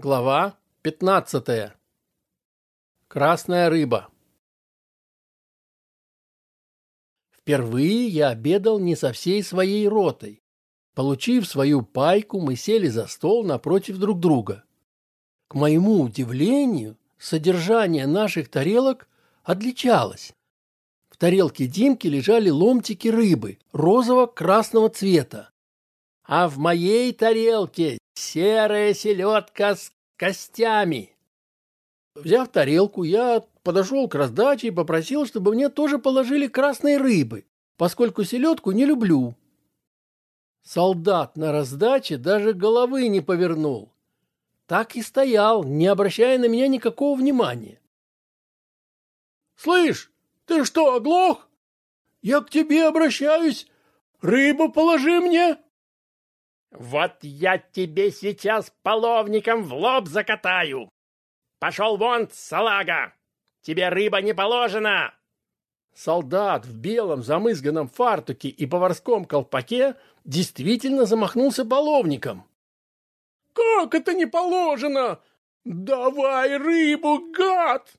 Глава 15. Красная рыба. Впервые я обедал не со всей своей ротой. Получив свою пайку, мы сели за стол напротив друг друга. К моему удивлению, содержание наших тарелок отличалось. В тарелке Димки лежали ломтики рыбы розово-красного цвета. А в моей тарелке серая селедка с костями. Взяв тарелку, я подошел к раздаче и попросил, чтобы мне тоже положили красной рыбы, поскольку селедку не люблю. Солдат на раздаче даже головы не повернул. Так и стоял, не обращая на меня никакого внимания. «Слышь, ты что, оглох? Я к тебе обращаюсь. Рыбу положи мне!» Вот я тебе сейчас половником в лоб закатаю. Пошел вон, салага! Тебе рыба не положена!» Солдат в белом замызганном фартуке и поварском колпаке действительно замахнулся половником. «Как это не положено? Давай рыбу, гад!»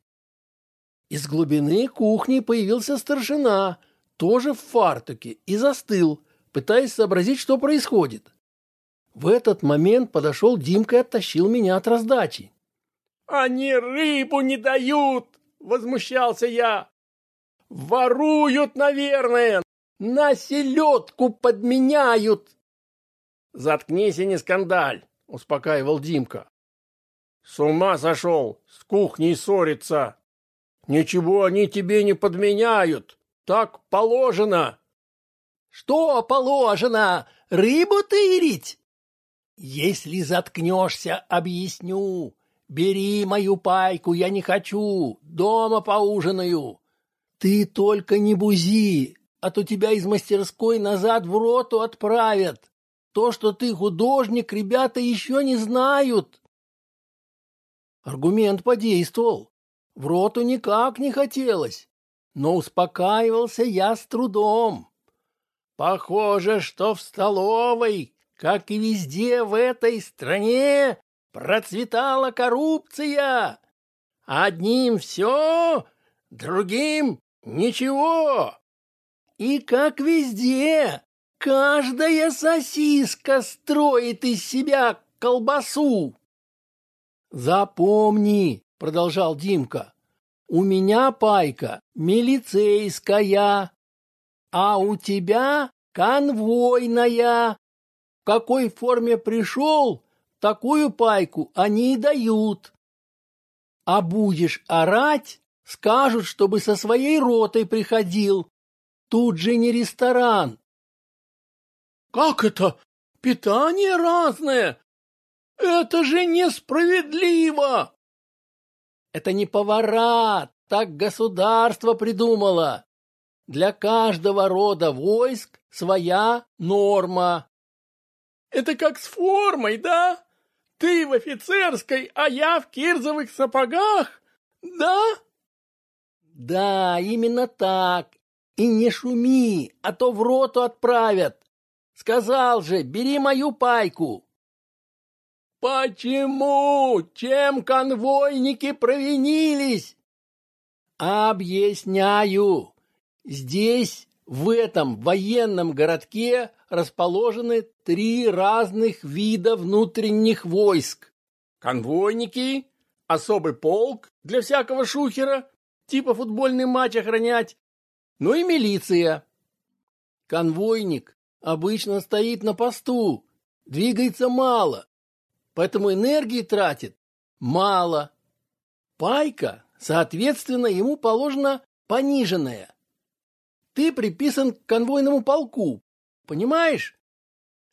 Из глубины кухни появился старшина, тоже в фартуке, и застыл, пытаясь сообразить, что происходит. В этот момент подошел Димка и оттащил меня от раздачи. «Они рыбу не дают!» — возмущался я. «Воруют, наверное! На селедку подменяют!» «Заткнись и не скандаль!» — успокаивал Димка. «С ума сошел! С кухней ссориться! Ничего они тебе не подменяют! Так положено!» «Что положено? Рыбу тырить?» Если заткнешься, объясню. Бери мою пайку, я не хочу. Дома поужинаю. Ты только не бузи, а то тебя из мастерской назад в роту отправят. То, что ты художник, ребята еще не знают. Аргумент подействовал. В роту никак не хотелось, но успокаивался я с трудом. Похоже, что в столовой как и везде в этой стране, процветала коррупция. Одним все, другим ничего. И как везде, каждая сосиска строит из себя колбасу. Запомни, продолжал Димка, у меня пайка милицейская, а у тебя конвойная какой форме пришел, такую пайку они и дают. А будешь орать, скажут, чтобы со своей ротой приходил. Тут же не ресторан. Как это? Питание разное? Это же несправедливо! Это не повара, так государство придумало. Для каждого рода войск своя норма. Это как с формой, да? Ты в офицерской, а я в кирзовых сапогах, да? Да, именно так. И не шуми, а то в роту отправят. Сказал же, бери мою пайку. Почему? Чем конвойники провинились? Объясняю. Здесь в этом военном городке расположены три разных вида внутренних войск. Конвойники, особый полк для всякого шухера, типа футбольный матч охранять, ну и милиция. Конвойник обычно стоит на посту, двигается мало, поэтому энергии тратит мало. Пайка, соответственно, ему положена пониженная – ты приписан к конвойному полку, понимаешь?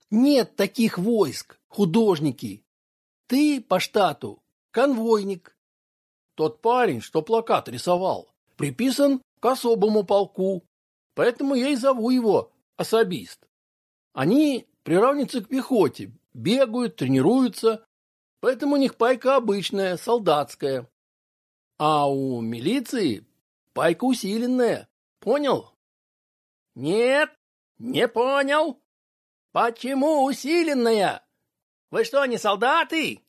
Нет таких войск, художники. Ты по штату конвойник. Тот парень, что плакат рисовал, приписан к особому полку, поэтому я и зову его особист. Они приравниваются к пехоте, бегают, тренируются, поэтому у них пайка обычная, солдатская. А у милиции пайка усиленная, понял? Нет, не понял. Почему усиленная? Вы что, не солдаты?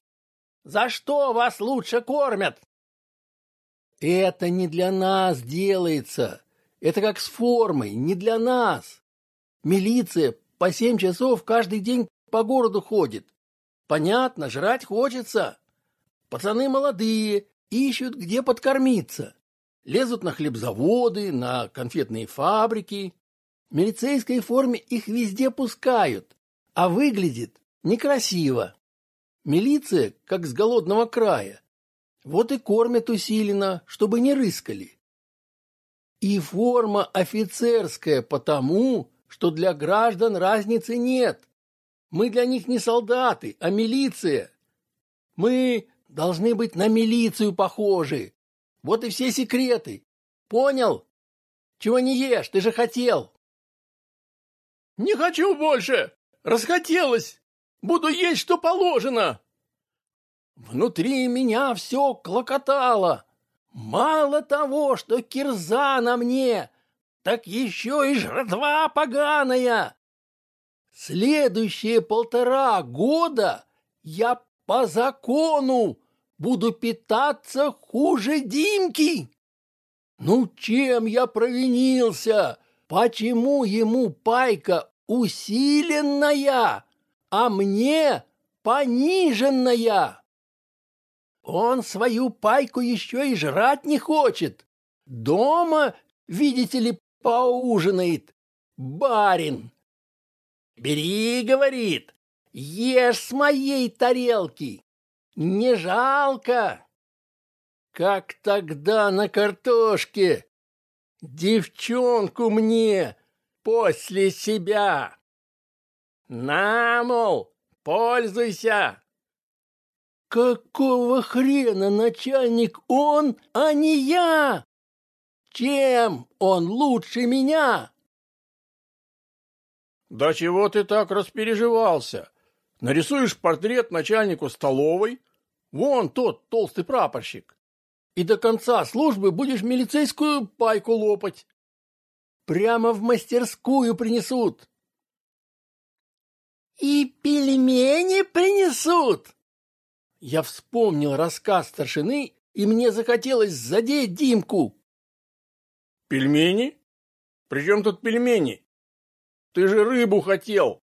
За что вас лучше кормят? Это не для нас делается. Это как с формой, не для нас. Милиция по семь часов каждый день по городу ходит. Понятно, жрать хочется. Пацаны молодые, ищут, где подкормиться. Лезут на хлебзаводы, на конфетные фабрики. Милицейской форме их везде пускают, а выглядит некрасиво. Милиция, как с голодного края. Вот и кормят усиленно, чтобы не рыскали. И форма офицерская потому, что для граждан разницы нет. Мы для них не солдаты, а милиция. Мы должны быть на милицию похожи. Вот и все секреты. Понял? Чего не ешь, ты же хотел. Не хочу больше. Расхотелось. Буду есть, что положено. Внутри меня все клокотало. Мало того, что кирза на мне, так еще и жратва поганая. Следующие полтора года я по закону буду питаться хуже Димки. Ну, чем я провинился? Почему ему пайка усиленная, а мне пониженная? Он свою пайку еще и жрать не хочет. Дома, видите ли, поужинает. Барин. Бери, говорит, ешь с моей тарелки. Не жалко. Как тогда на картошке. Девчонку мне после себя. На, мол, пользуйся. Какого хрена начальник он, а не я? Чем он лучше меня? Да чего ты так распереживался? Нарисуешь портрет начальнику столовой, вон тот толстый прапорщик, и до конца службы будешь милицейскую пайку лопать. Прямо в мастерскую принесут. И пельмени принесут. Я вспомнил рассказ старшины, и мне захотелось задеть Димку. Пельмени? При чем тут пельмени? Ты же рыбу хотел.